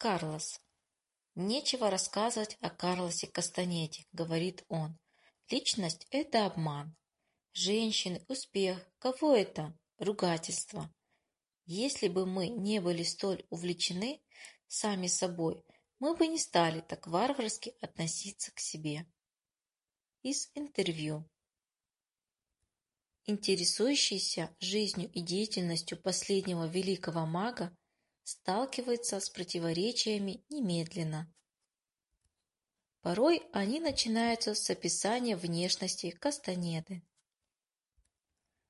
Карлос. Нечего рассказывать о Карлосе Кастанеде, говорит он. Личность – это обман. Женщины, успех, кого это? Ругательство. Если бы мы не были столь увлечены сами собой, мы бы не стали так варварски относиться к себе. Из интервью. Интересующийся жизнью и деятельностью последнего великого мага сталкивается с противоречиями немедленно. Порой они начинаются с описания внешности Кастанеды.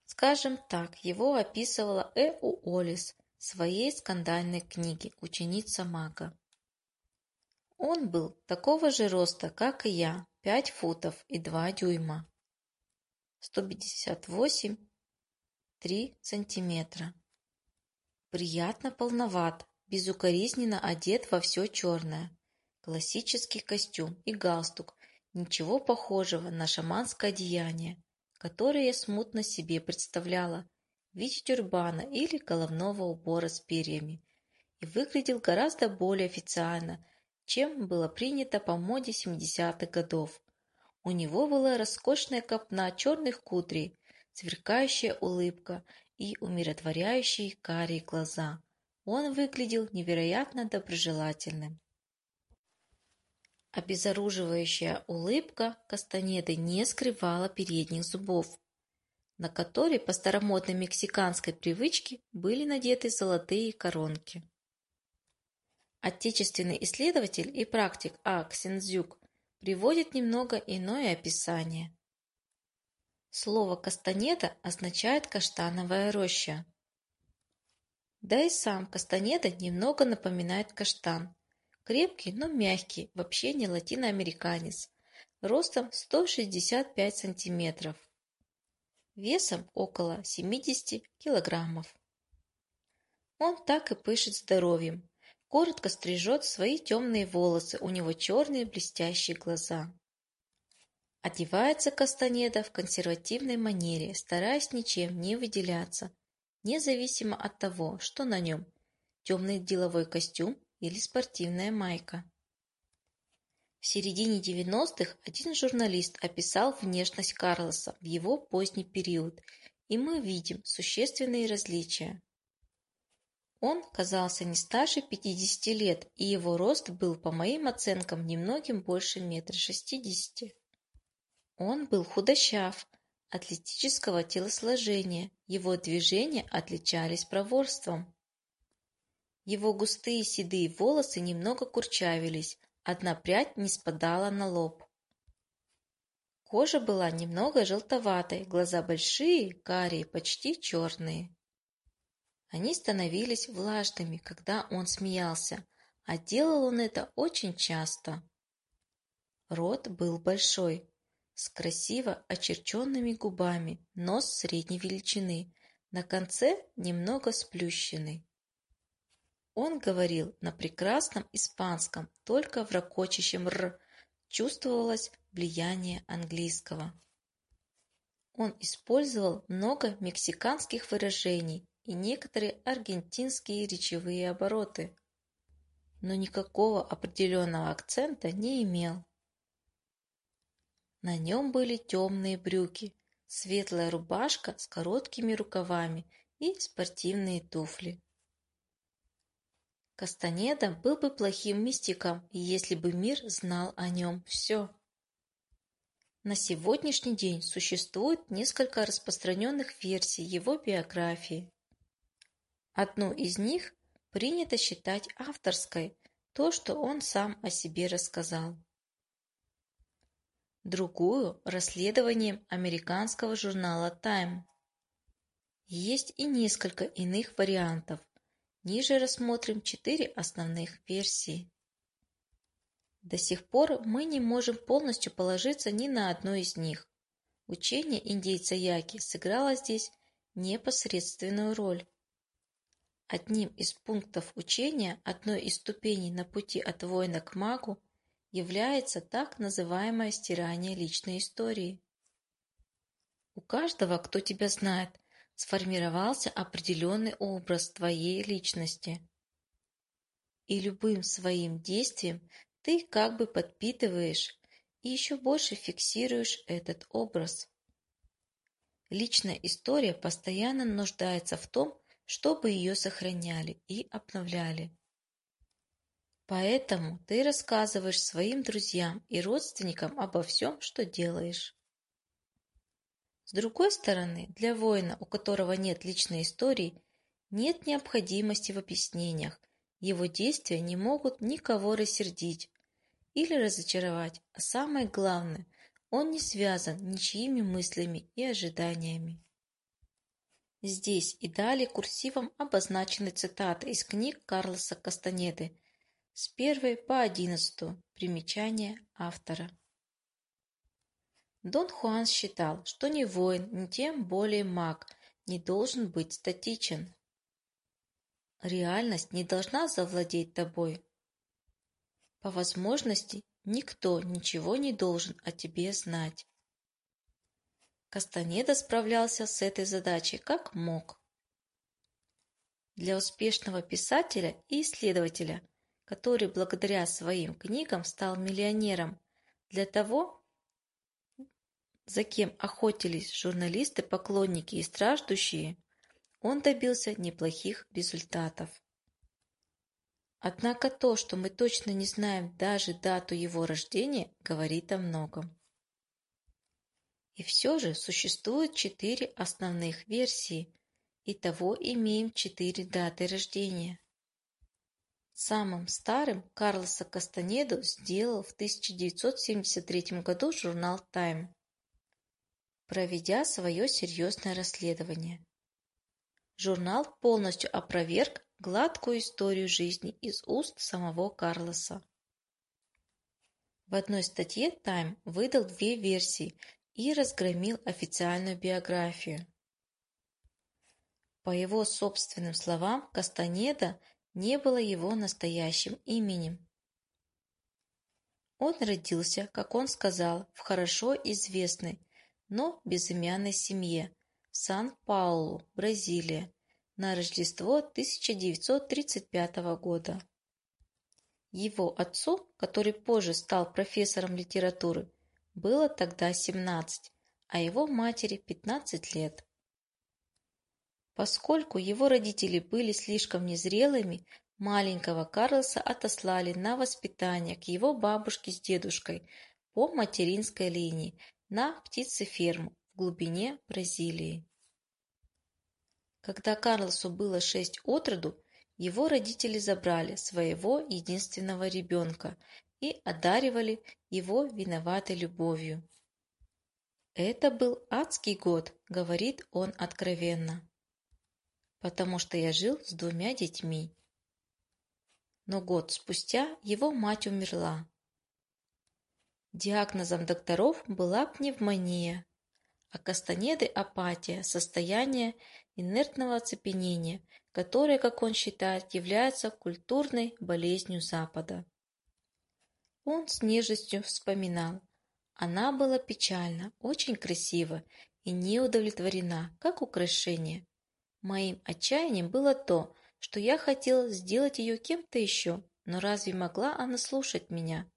Скажем так, его описывала Э. Уоллес в своей скандальной книге «Ученица мага». Он был такого же роста, как и я, 5 футов и 2 дюйма, 158 3 сантиметра. Приятно полноват, безукоризненно одет во все черное. Классический костюм и галстук, ничего похожего на шаманское одеяние, которое я смутно себе представляла в виде тюрбана или головного убора с перьями, и выглядел гораздо более официально, чем было принято по моде 70-х годов. У него была роскошная копна черных кудрей, сверкающая улыбка и умиротворяющие карие глаза. Он выглядел невероятно доброжелательным. Обезоруживающая улыбка Кастанеды не скрывала передних зубов, на которые по старомодной мексиканской привычке были надеты золотые коронки. Отечественный исследователь и практик А. Ксензюк приводит немного иное описание. Слово «кастанеда» означает «каштановая роща». Да и сам кастанеда немного напоминает каштан. Крепкий, но мягкий, вообще не латиноамериканец, ростом 165 сантиметров, весом около 70 килограммов. Он так и пышет здоровьем, коротко стрижет свои темные волосы, у него черные блестящие глаза. Одевается Кастанеда в консервативной манере, стараясь ничем не выделяться, независимо от того, что на нем – темный деловой костюм или спортивная майка. В середине 90-х один журналист описал внешность Карлоса в его поздний период, и мы видим существенные различия. Он казался не старше 50 лет, и его рост был, по моим оценкам, немногим больше метра шестидесяти. Он был худощав, атлетического телосложения, его движения отличались проворством. Его густые седые волосы немного курчавились, одна прядь не спадала на лоб. Кожа была немного желтоватой, глаза большие, карие, почти черные. Они становились влажными, когда он смеялся, а делал он это очень часто. Рот был большой, с красиво очерченными губами, нос средней величины, на конце немного сплющенный. Он говорил на прекрасном испанском, только в ракочащем «р» чувствовалось влияние английского. Он использовал много мексиканских выражений, и некоторые аргентинские речевые обороты, но никакого определенного акцента не имел. На нем были темные брюки, светлая рубашка с короткими рукавами и спортивные туфли. Кастанеда был бы плохим мистиком, если бы мир знал о нем все. На сегодняшний день существует несколько распространенных версий его биографии. Одну из них принято считать авторской, то, что он сам о себе рассказал. Другую – расследованием американского журнала Time. Есть и несколько иных вариантов. Ниже рассмотрим четыре основных версии. До сих пор мы не можем полностью положиться ни на одну из них. Учение индейца Яки сыграло здесь непосредственную роль. Одним из пунктов учения, одной из ступеней на пути от воина к магу, является так называемое стирание личной истории. У каждого, кто тебя знает, сформировался определенный образ твоей личности. и любым своим действием ты как бы подпитываешь и еще больше фиксируешь этот образ. Личная история постоянно нуждается в том, чтобы ее сохраняли и обновляли. Поэтому ты рассказываешь своим друзьям и родственникам обо всем, что делаешь. С другой стороны, для воина, у которого нет личной истории, нет необходимости в объяснениях, его действия не могут никого рассердить или разочаровать, а самое главное, он не связан ничьими мыслями и ожиданиями. Здесь и далее курсивом обозначены цитаты из книг Карлоса Кастанеды с первой по одиннадцатую, примечание автора. Дон Хуан считал, что ни воин, ни тем более маг не должен быть статичен. Реальность не должна завладеть тобой. По возможности никто ничего не должен о тебе знать. Кастанеда справлялся с этой задачей как мог. Для успешного писателя и исследователя, который благодаря своим книгам стал миллионером, для того, за кем охотились журналисты, поклонники и страждущие, он добился неплохих результатов. Однако то, что мы точно не знаем даже дату его рождения, говорит о многом. И все же существует четыре основных версии, и того имеем четыре даты рождения. Самым старым Карлоса Кастанеду сделал в 1973 году журнал Time проведя свое серьезное расследование. Журнал полностью опроверг гладкую историю жизни из уст самого Карлоса. В одной статье Time выдал две версии и разгромил официальную биографию. По его собственным словам, Кастанеда не было его настоящим именем. Он родился, как он сказал, в хорошо известной но безымянной семье в Сан-Паулу, Бразилия, на Рождество 1935 года. Его отцу, который позже стал профессором литературы, было тогда 17, а его матери 15 лет. Поскольку его родители были слишком незрелыми, маленького Карлоса отослали на воспитание к его бабушке с дедушкой по материнской линии на птицеферму в глубине Бразилии. Когда Карлосу было шесть отроду, его родители забрали своего единственного ребенка и одаривали его виноватой любовью. «Это был адский год», — говорит он откровенно, «потому что я жил с двумя детьми». Но год спустя его мать умерла, Диагнозом докторов была пневмония, а Кастанеды – апатия, состояние инертного оцепенения, которое, как он считает, является культурной болезнью Запада. Он с нежностью вспоминал. Она была печальна, очень красива и не удовлетворена, как украшение. Моим отчаянием было то, что я хотел сделать ее кем-то еще, но разве могла она слушать меня?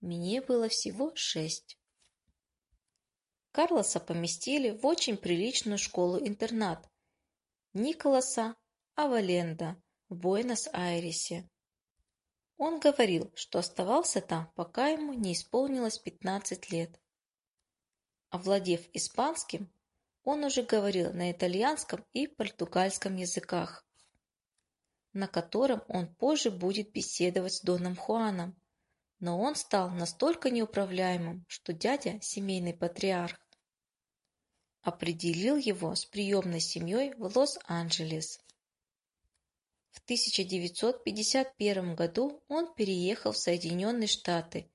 Мне было всего шесть. Карлоса поместили в очень приличную школу-интернат Николаса Аваленда в Буэнос-Айресе. Он говорил, что оставался там, пока ему не исполнилось 15 лет. Овладев испанским, он уже говорил на итальянском и португальском языках, на котором он позже будет беседовать с Доном Хуаном, но он стал настолько неуправляемым, что дядя, семейный патриарх, определил его с приемной семьей в Лос-Анджелес. В 1951 году он переехал в Соединенные Штаты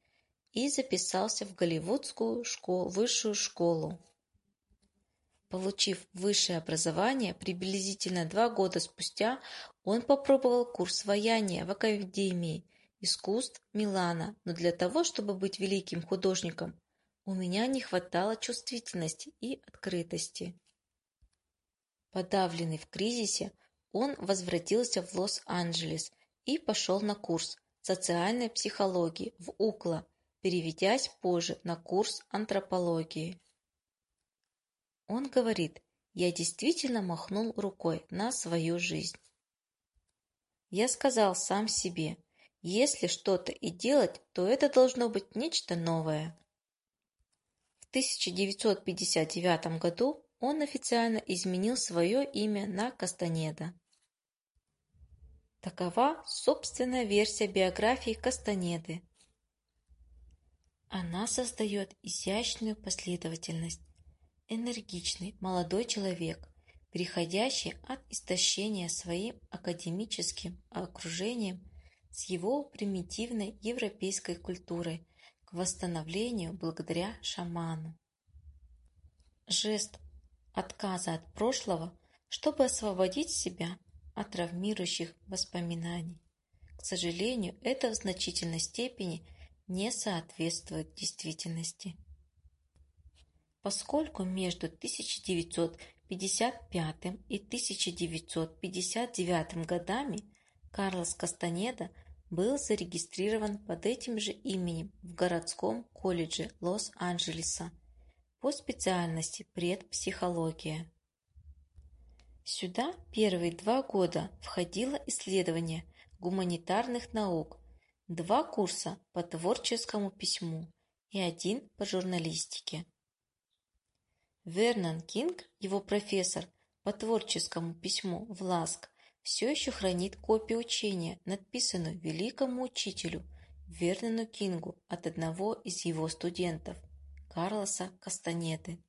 и записался в Голливудскую школу, высшую школу. Получив высшее образование, приблизительно два года спустя он попробовал курс ваяния в Академии – искусств Милана, но для того, чтобы быть великим художником, у меня не хватало чувствительности и открытости. Подавленный в кризисе, он возвратился в Лос-Анджелес и пошел на курс социальной психологии в УКЛА, переведясь позже на курс антропологии. Он говорит, я действительно махнул рукой на свою жизнь. Я сказал сам себе, если что-то и делать, то это должно быть нечто новое. В 1959 году он официально изменил свое имя на Кастанеда. Такова собственная версия биографии Кастанеды. Она создает изящную последовательность. Энергичный молодой человек, переходящий от истощения своим академическим окружением с его примитивной европейской культурой к восстановлению благодаря шаману. Жест отказа от прошлого, чтобы освободить себя от травмирующих воспоминаний. К сожалению, это в значительной степени не соответствует действительности. Поскольку между 1955 и 1959 годами Карлос Кастанеда был зарегистрирован под этим же именем в городском колледже Лос-Анджелеса по специальности предпсихология. Сюда первые два года входило исследование гуманитарных наук, два курса по творческому письму и один по журналистике. Вернон Кинг, его профессор по творческому письму в Ласк, все еще хранит копию учения, написанную великому учителю Вернону Кингу от одного из его студентов, Карлоса Кастанеды.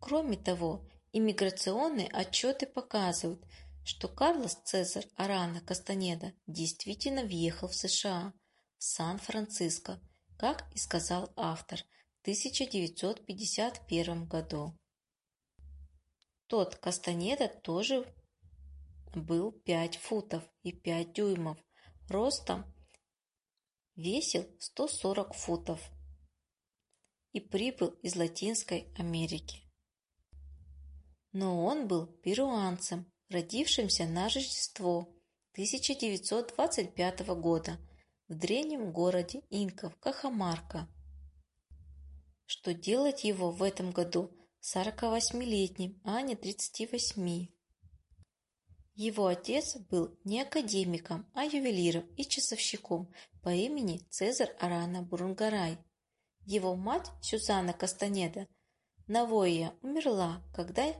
Кроме того, Иммиграционные отчеты показывают, что Карлос Цезарь Арана Кастанеда действительно въехал в США, в Сан-Франциско, как и сказал автор, 1951 году. Тот Кастанеда тоже был 5 футов и 5 дюймов, ростом весил 140 футов и прибыл из Латинской Америки но он был перуанцем, родившимся на Рождество 1925 года в древнем городе инков Кахамарка. Что делать его в этом году 48-летним, а не 38? Его отец был не академиком, а ювелиром и часовщиком по имени Цезарь Арана Бурунгарай. Его мать Сюзанна Кастанеда Навоя умерла, когда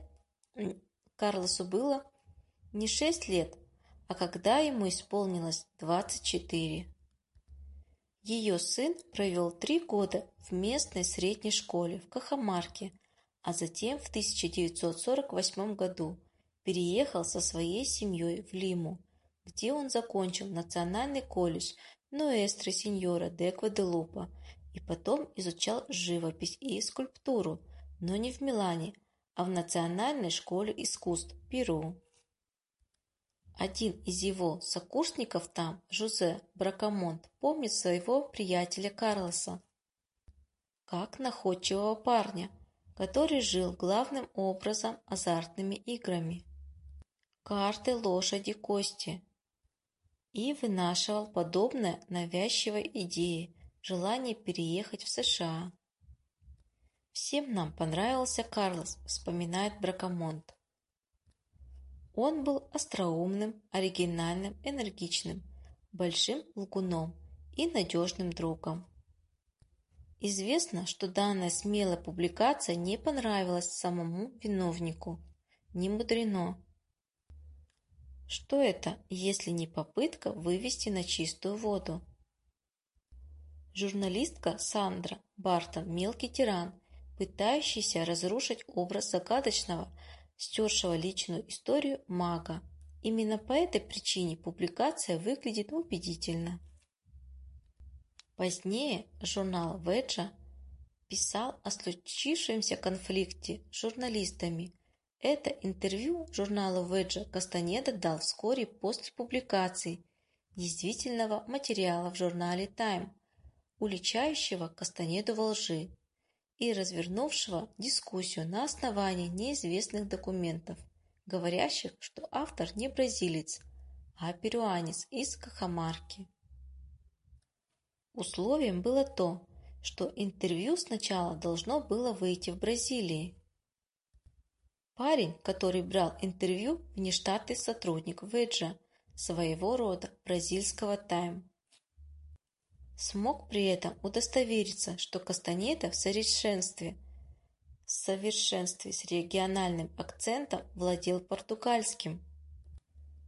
Карлосу было не шесть лет, а когда ему исполнилось двадцать четыре. Ее сын провел три года в местной средней школе в Кахамарке, а затем в 1948 году переехал со своей семьей в Лиму, где он закончил Национальный колледж Ноэстро Синьора де Гваделупа и потом изучал живопись и скульптуру, но не в Милане, а в Национальной школе искусств Перу. Один из его сокурсников там, Жозе Бракамонт, помнит своего приятеля Карлоса как находчивого парня, который жил главным образом азартными играми. Карты, лошади, кости. И вынашивал подобное навязчивой идеи, желание переехать в США. Всем нам понравился Карлос, вспоминает Бракамонт. Он был остроумным, оригинальным, энергичным, большим лгуном и надежным другом. Известно, что данная смелая публикация не понравилась самому виновнику. Не мудрено. Что это, если не попытка вывести на чистую воду? Журналистка Сандра Бартон – мелкий тиран, пытающийся разрушить образ загадочного, стершего личную историю мага. Именно по этой причине публикация выглядит убедительно. Позднее журнал Веджа писал о случившемся конфликте с журналистами. Это интервью журналу Веджа Кастанеда дал вскоре после публикации действительного материала в журнале Time, уличающего Кастанеду во лжи и развернувшего дискуссию на основании неизвестных документов, говорящих, что автор не бразилец, а перуанец из Кахамарки. Условием было то, что интервью сначала должно было выйти в Бразилии. Парень, который брал интервью, внештатный сотрудник Веджа, своего рода бразильского Тайм. Смог при этом удостовериться, что Кастанеда в совершенстве, в совершенстве с региональным акцентом владел португальским.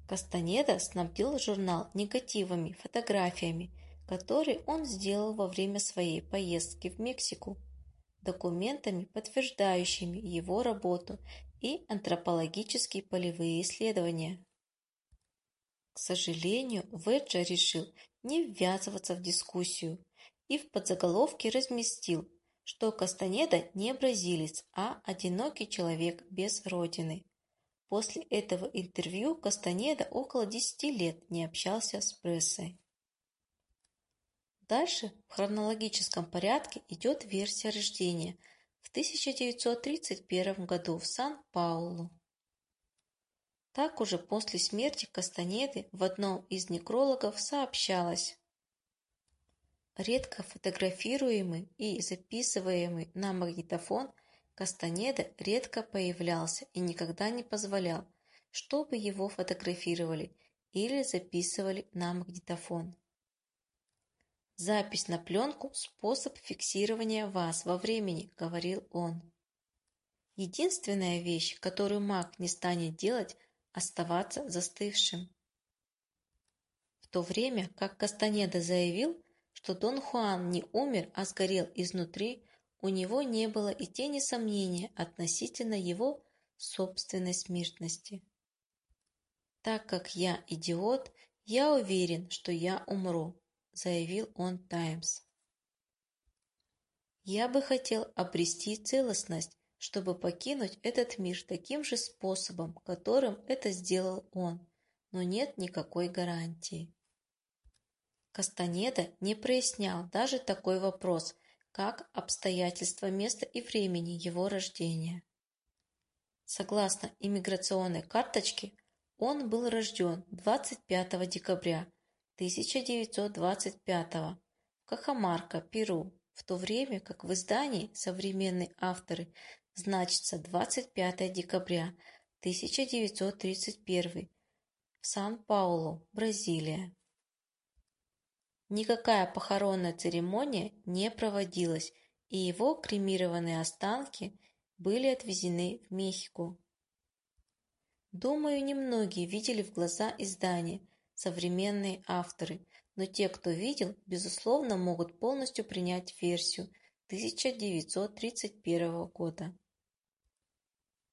Кастанеда снабдил журнал негативами, фотографиями который он сделал во время своей поездки в Мексику, документами, подтверждающими его работу и антропологические полевые исследования. К сожалению, Веджа решил не ввязываться в дискуссию и в подзаголовке разместил, что Кастанеда не бразилец, а одинокий человек без родины. После этого интервью Кастанеда около 10 лет не общался с прессой. Дальше в хронологическом порядке идет версия рождения в 1931 году в Сан-Паулу. Так уже после смерти Кастанеды в одном из некрологов сообщалось. Редко фотографируемый и записываемый на магнитофон Кастанеда редко появлялся и никогда не позволял, чтобы его фотографировали или записывали на магнитофон. Запись на пленку – способ фиксирования вас во времени, говорил он. Единственная вещь, которую маг не станет делать – оставаться застывшим. В то время как Кастанеда заявил, что Дон Хуан не умер, а сгорел изнутри, у него не было и тени сомнения относительно его собственной смертности. Так как я идиот, я уверен, что я умру, заявил он Таймс. Я бы хотел обрести целостность, чтобы покинуть этот мир таким же способом, которым это сделал он, но нет никакой гарантии. Кастанеда не прояснял даже такой вопрос, как обстоятельства места и времени его рождения. Согласно иммиграционной карточке, он был рожден 25 декабря 1925 в Кахамарка, Перу, в то время как в издании «Современные авторы» значится 25 декабря 1931 в Сан-Паулу, Бразилия. Никакая похоронная церемония не проводилась, и его кремированные останки были отвезены в Мехико. Думаю, немногие видели в глаза издание, современные авторы, но те, кто видел, безусловно, могут полностью принять версию 1931 года.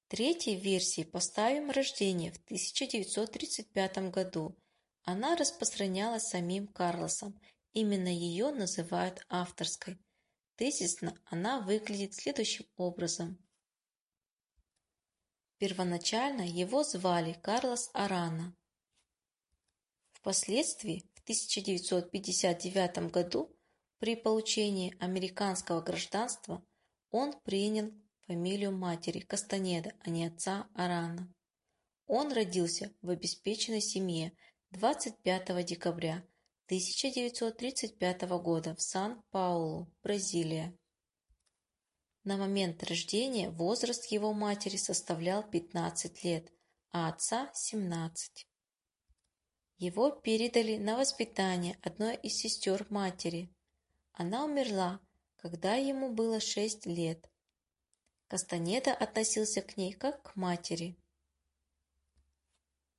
Третьей версией поставим рождение в 1935 году. Она распространялась самим Карлосом, именно ее называют авторской. Тезисно она выглядит следующим образом. Первоначально его звали Карлос Арана, Впоследствии, в 1959 году, при получении американского гражданства, он принял фамилию матери Кастанеда, а не отца Арана. Он родился в обеспеченной семье 25 декабря 1935 года в Сан-Паулу, Бразилия. На момент рождения возраст его матери составлял 15 лет, а отца – 17. Его передали на воспитание одной из сестер матери. Она умерла, когда ему было шесть лет. Кастанеда относился к ней как к матери.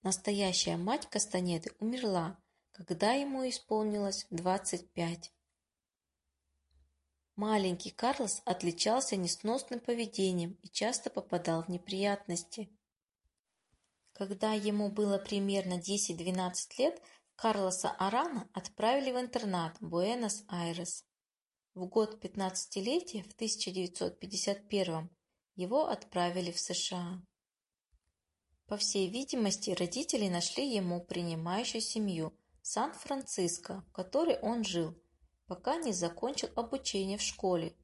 Настоящая мать Кастанеды умерла, когда ему исполнилось двадцать пять. Маленький Карлос отличался несносным поведением и часто попадал в неприятности. Когда ему было примерно 10-12 лет, Карлоса Арана отправили в интернат Буэнос-Айрес. В год пятнадцатилетия, в 1951 его отправили в США. По всей видимости, родители нашли ему принимающую семью Сан-Франциско, в которой он жил, пока не закончил обучение в школе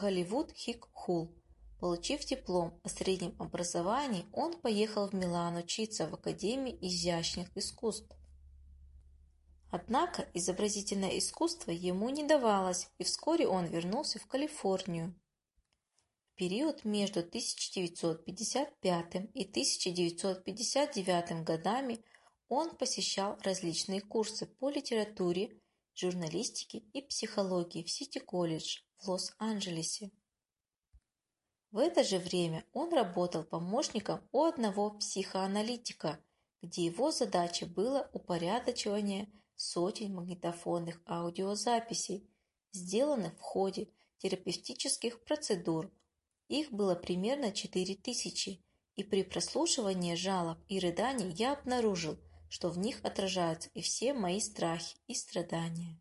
Голливуд Хик Хул Получив диплом о среднем образовании, он поехал в Милан учиться в Академии изящных искусств. Однако изобразительное искусство ему не давалось, и вскоре он вернулся в Калифорнию. Период между 1955 и 1959 годами он посещал различные курсы по литературе, журналистике и психологии в Сити-колледж в Лос-Анджелесе. В это же время он работал помощником у одного психоаналитика, где его задачей было упорядочивание сотен магнитофонных аудиозаписей, сделанных в ходе терапевтических процедур. Их было примерно 4000, и при прослушивании жалоб и рыданий я обнаружил, что в них отражаются и все мои страхи и страдания.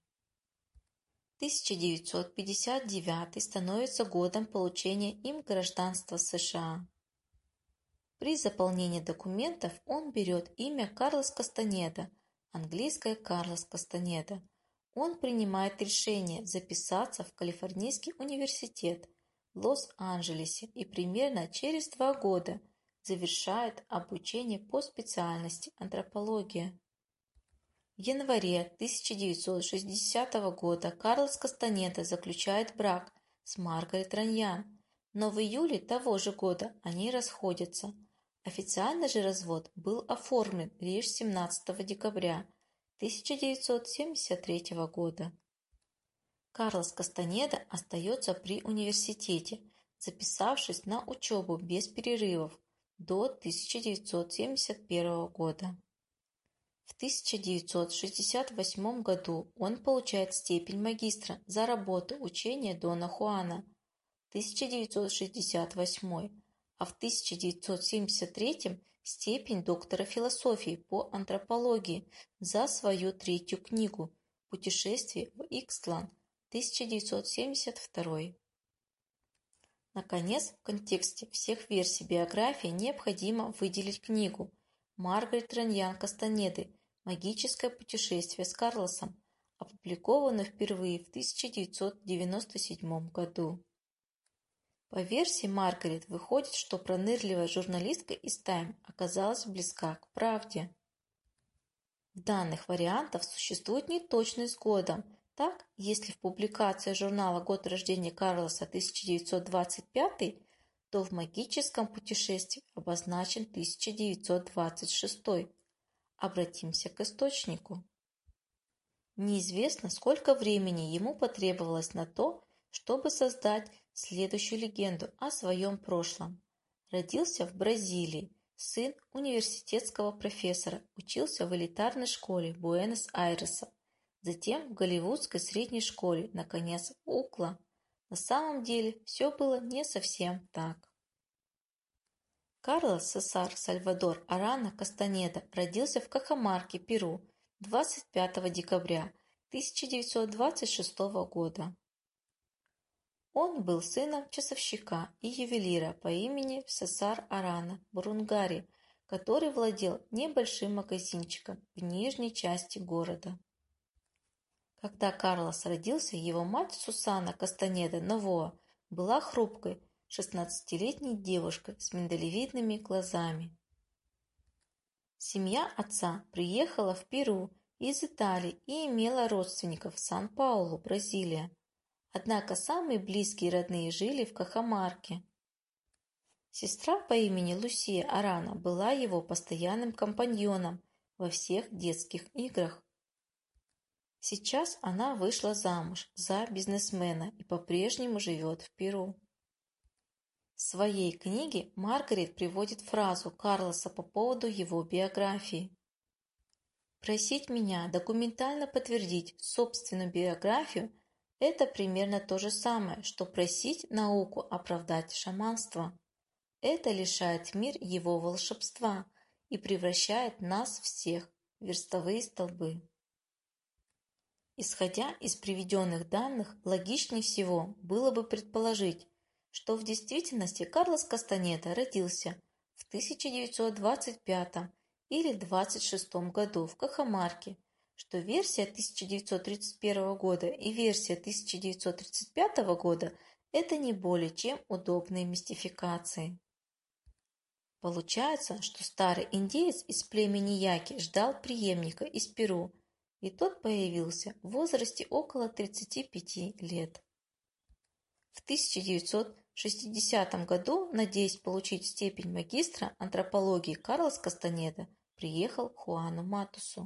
1959 становится годом получения им гражданства США. При заполнении документов он берет имя Карлос Кастанеда, английское Карлос Кастанеда. Он принимает решение записаться в Калифорнийский университет Лос-Анджелесе и примерно через два года завершает обучение по специальности антропология. В январе 1960 года Карлос Кастанеда заключает брак с Маргарет Раньян, но в июле того же года они расходятся. Официальный же развод был оформлен лишь 17 декабря 1973 года. Карлос Кастанеда остается при университете, записавшись на учебу без перерывов до 1971 года. В 1968 году он получает степень магистра за работу учения Дона Хуана, 1968, а в 1973 степень доктора философии по антропологии за свою третью книгу «Путешествие в Икстлан» 1972. Наконец, в контексте всех версий биографии необходимо выделить книгу Маргарет Раньян Кастанеды Магическое путешествие с Карлосом, опубликовано впервые в 1997 году. По версии Маргарет выходит, что пронырливая журналистка из Time оказалась близка к правде. В данных вариантах существует неточность с годом. Так, если в публикации журнала «Год рождения Карлоса 1925», то в магическом путешествии обозначен 1926. Обратимся к источнику. Неизвестно, сколько времени ему потребовалось на то, чтобы создать следующую легенду о своем прошлом. Родился в Бразилии, сын университетского профессора, учился в элитарной школе Буэнос-Айреса, затем в голливудской средней школе, наконец, Укла. На самом деле все было не совсем так. Карлос Сесар Сальвадор Арана Кастанеда родился в Кахамарке, Перу, 25 декабря 1926 года. Он был сыном часовщика и ювелира по имени Сесар Арана Бурунгари, который владел небольшим магазинчиком в нижней части города. Когда Карлос родился, его мать Сусана Кастанеда Новоа была хрупкой, шестнадцатилетней девушкой с миндалевидными глазами. Семья отца приехала в Перу из Италии и имела родственников в Сан-Паулу, Бразилия. Однако самые близкие родные жили в Кахамарке. Сестра по имени Лусия Арана была его постоянным компаньоном во всех детских играх. Сейчас она вышла замуж за бизнесмена и по-прежнему живет в Перу. В своей книге Маргарет приводит фразу Карлоса по поводу его биографии. Просить меня документально подтвердить собственную биографию – это примерно то же самое, что просить науку оправдать шаманство. Это лишает мир его волшебства и превращает нас всех в верстовые столбы. Исходя из приведенных данных, логичнее всего было бы предположить, что в действительности Карлос Кастанеда родился в 1925 или 26 году в Кахамарке, что версия 1931 года и версия 1935 года это не более чем удобные мистификации. Получается, что старый индеец из племени Яки ждал преемника из Перу, и тот появился в возрасте около 35 лет. В 1960 году, надеясь получить степень магистра антропологии Карлос Кастанеда, приехал к Хуану Матусу.